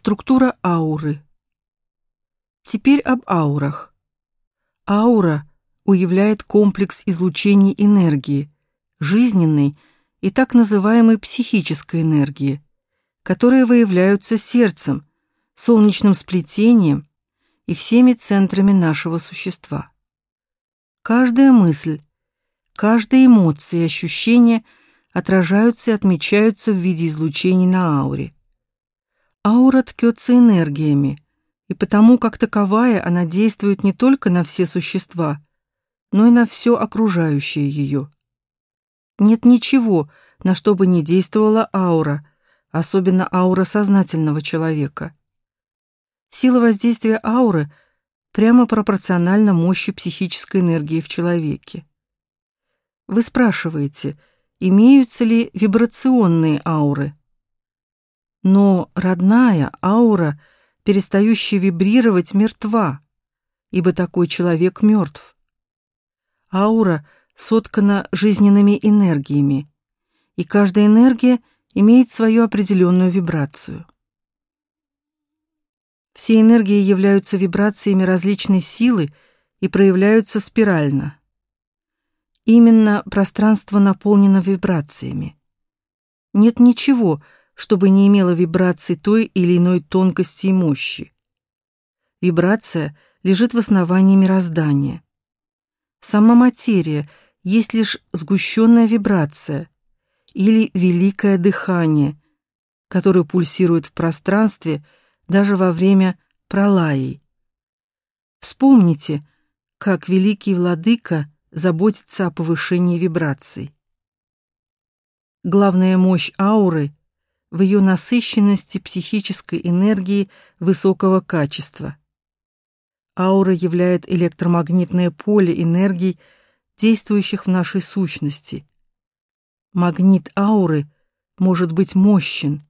Структура ауры. Теперь об аурах. Аура уявляет комплекс излучений энергии, жизненной и так называемой психической энергии, которые выявляются сердцем, солнечным сплетением и всеми центрами нашего существа. Каждая мысль, каждая эмоция и ощущение отражаются и отмечаются в виде излучений на ауре. Аура ткется энергиями, и потому как таковая она действует не только на все существа, но и на все окружающее ее. Нет ничего, на что бы не действовала аура, особенно аура сознательного человека. Сила воздействия ауры прямо пропорциональна мощи психической энергии в человеке. Вы спрашиваете, имеются ли вибрационные ауры? Но родная аура, перестающая вибрировать, мертва, ибо такой человек мертв. Аура соткана жизненными энергиями, и каждая энергия имеет свою определенную вибрацию. Все энергии являются вибрациями различной силы и проявляются спирально. Именно пространство наполнено вибрациями. Нет ничего, чтобы не имело вибраций той или иной тонкости и мощи. Вибрация лежит в основании мироздания. Сама материя есть лишь сгущенная вибрация или великое дыхание, которое пульсирует в пространстве – даже во время пролаи. Вспомните, как великий владыка заботится о повышении вибраций. Главная мощь ауры в ее насыщенности психической энергии высокого качества. Аура являет электромагнитное поле энергий, действующих в нашей сущности. Магнит ауры может быть мощен,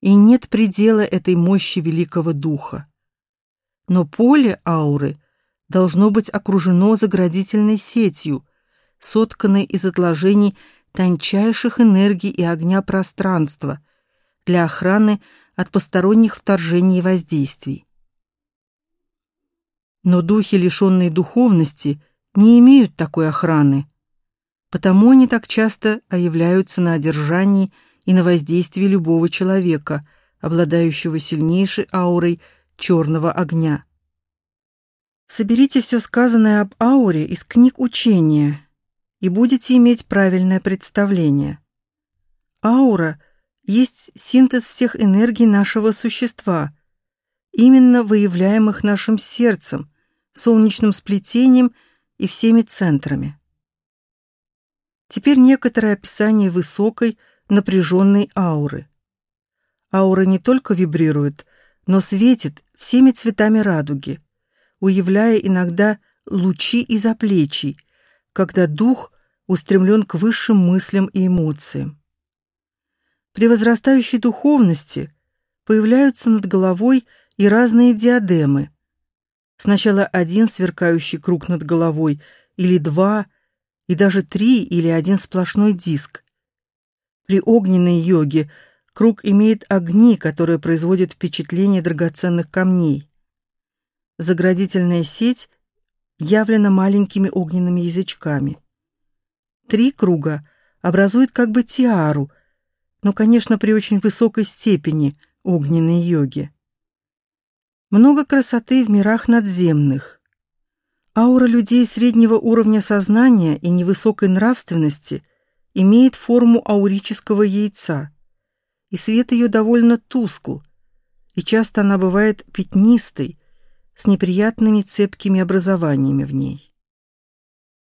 и нет предела этой мощи великого духа. Но поле ауры должно быть окружено заградительной сетью, сотканной из отложений тончайших энергий и огня пространства для охраны от посторонних вторжений и воздействий. Но духи, лишенные духовности, не имеют такой охраны, потому они так часто являются на одержании и на воздействие любого человека, обладающего сильнейшей аурой черного огня. Соберите все сказанное об ауре из книг учения и будете иметь правильное представление. Аура есть синтез всех энергий нашего существа, именно выявляемых нашим сердцем, солнечным сплетением и всеми центрами. Теперь некоторое описание высокой, напряженной ауры. Аура не только вибрирует, но светит всеми цветами радуги, уявляя иногда лучи и заплечий, когда дух устремлен к высшим мыслям и эмоциям. При возрастающей духовности появляются над головой и разные диадемы. Сначала один сверкающий круг над головой, или два, и даже три или один сплошной диск, при огненной йоге круг имеет огни, которые производят впечатление драгоценных камней. Заградительная сеть явлена маленькими огненными язычками. Три круга образуют как бы тиару, но, конечно, при очень высокой степени огненной йоги. Много красоты в мирах надземных. Аура людей среднего уровня сознания и невысокой нравственности – имеет форму аурического яйца, и свет ее довольно тускл, и часто она бывает пятнистой, с неприятными цепкими образованиями в ней.